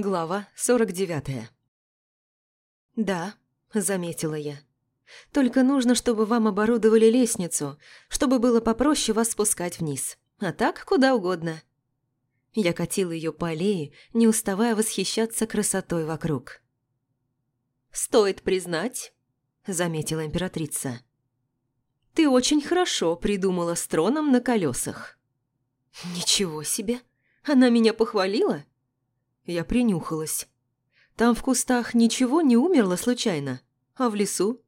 Глава 49 «Да», – заметила я. «Только нужно, чтобы вам оборудовали лестницу, чтобы было попроще вас спускать вниз. А так куда угодно». Я катила ее по аллее, не уставая восхищаться красотой вокруг. «Стоит признать», – заметила императрица. «Ты очень хорошо придумала с троном на колесах». «Ничего себе! Она меня похвалила?» Я принюхалась. Там в кустах ничего не умерло случайно, а в лесу?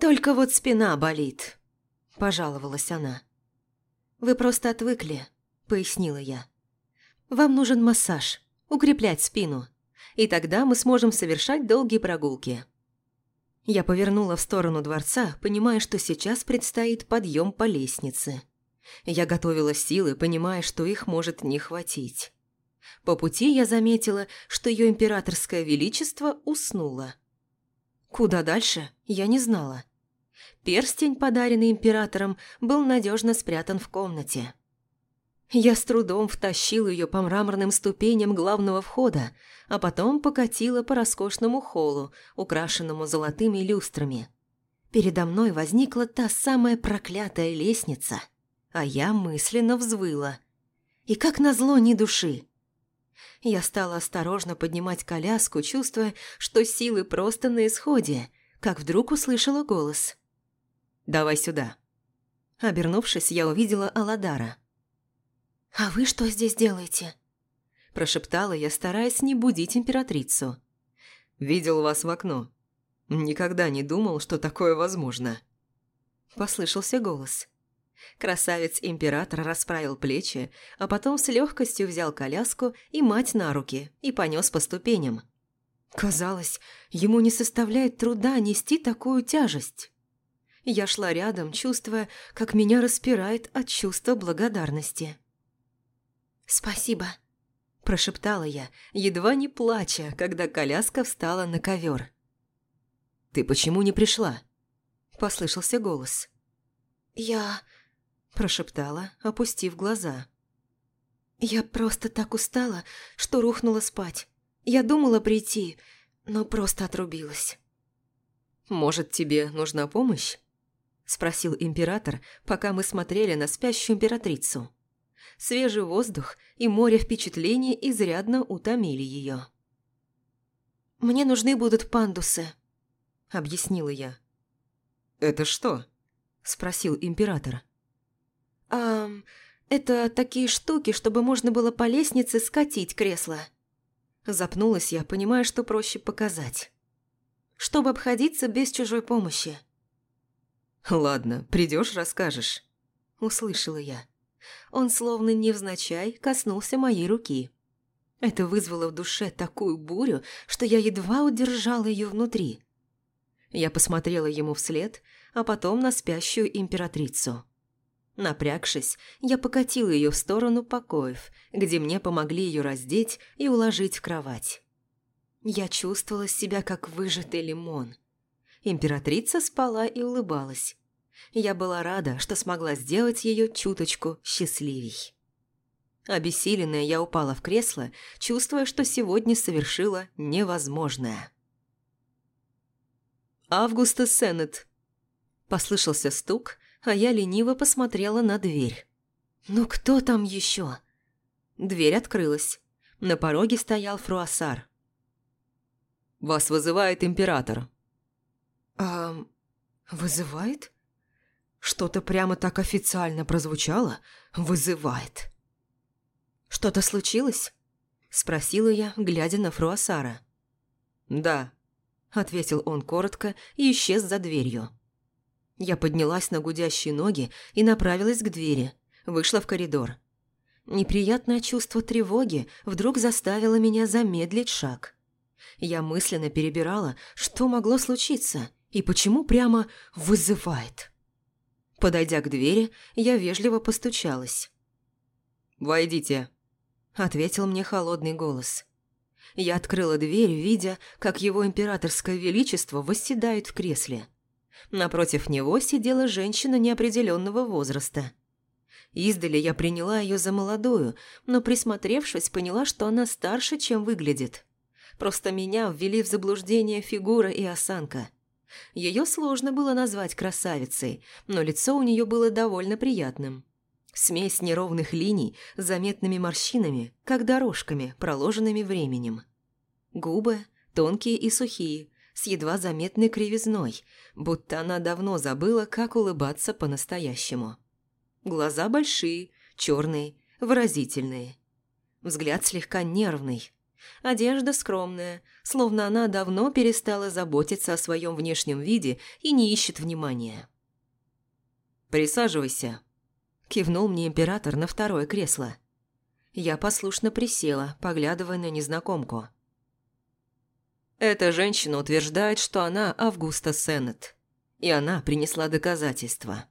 «Только вот спина болит», – пожаловалась она. «Вы просто отвыкли», – пояснила я. «Вам нужен массаж, укреплять спину, и тогда мы сможем совершать долгие прогулки». Я повернула в сторону дворца, понимая, что сейчас предстоит подъем по лестнице. Я готовила силы, понимая, что их может не хватить. По пути я заметила, что ее императорское величество уснуло. Куда дальше, я не знала. Перстень, подаренный императором, был надежно спрятан в комнате. Я с трудом втащила ее по мраморным ступеням главного входа, а потом покатила по роскошному холлу, украшенному золотыми люстрами. Передо мной возникла та самая проклятая лестница, а я мысленно взвыла. И как назло ни души. Я стала осторожно поднимать коляску, чувствуя, что силы просто на исходе, как вдруг услышала голос. «Давай сюда». Обернувшись, я увидела Аладара. «А вы что здесь делаете?» Прошептала я, стараясь не будить императрицу. «Видел вас в окно. Никогда не думал, что такое возможно». Послышался голос. Красавец-император расправил плечи, а потом с легкостью взял коляску и мать на руки и понес по ступеням. Казалось, ему не составляет труда нести такую тяжесть. Я шла рядом, чувствуя, как меня распирает от чувства благодарности. «Спасибо», – прошептала я, едва не плача, когда коляска встала на ковер. «Ты почему не пришла?» – послышался голос. «Я прошептала, опустив глаза. «Я просто так устала, что рухнула спать. Я думала прийти, но просто отрубилась». «Может, тебе нужна помощь?» – спросил император, пока мы смотрели на спящую императрицу. Свежий воздух и море впечатлений изрядно утомили ее. «Мне нужны будут пандусы», – объяснила я. «Это что?» – спросил император. «А, это такие штуки, чтобы можно было по лестнице скатить кресло». Запнулась я, понимая, что проще показать. Чтобы обходиться без чужой помощи. «Ладно, придешь, расскажешь», – услышала я. Он словно невзначай коснулся моей руки. Это вызвало в душе такую бурю, что я едва удержала ее внутри. Я посмотрела ему вслед, а потом на спящую императрицу. Напрягшись, я покатила ее в сторону покоев, где мне помогли ее раздеть и уложить в кровать. Я чувствовала себя как выжатый лимон. Императрица спала и улыбалась. Я была рада, что смогла сделать ее чуточку счастливей. Обессиленная я упала в кресло, чувствуя, что сегодня совершила невозможное. «Августа Сеннет!» Послышался стук, а я лениво посмотрела на дверь. «Ну кто там еще?» Дверь открылась. На пороге стоял фруассар. «Вас вызывает император». «А... вызывает?» Что-то прямо так официально прозвучало. «Вызывает». «Что-то случилось?» Спросила я, глядя на фруассара. «Да», – ответил он коротко и исчез за дверью. Я поднялась на гудящие ноги и направилась к двери, вышла в коридор. Неприятное чувство тревоги вдруг заставило меня замедлить шаг. Я мысленно перебирала, что могло случиться и почему прямо вызывает. Подойдя к двери, я вежливо постучалась. «Войдите», – ответил мне холодный голос. Я открыла дверь, видя, как его императорское величество восседает в кресле – Напротив него сидела женщина неопределенного возраста. Издали я приняла ее за молодую, но присмотревшись, поняла, что она старше, чем выглядит. Просто меня ввели в заблуждение фигура и осанка. Ее сложно было назвать красавицей, но лицо у нее было довольно приятным. Смесь неровных линий с заметными морщинами, как дорожками, проложенными временем. Губы тонкие и сухие, с едва заметной кривизной, будто она давно забыла, как улыбаться по-настоящему. Глаза большие, черные, выразительные. Взгляд слегка нервный. Одежда скромная, словно она давно перестала заботиться о своем внешнем виде и не ищет внимания. «Присаживайся», – кивнул мне император на второе кресло. Я послушно присела, поглядывая на незнакомку. Эта женщина утверждает, что она Августа Сеннет, и она принесла доказательства.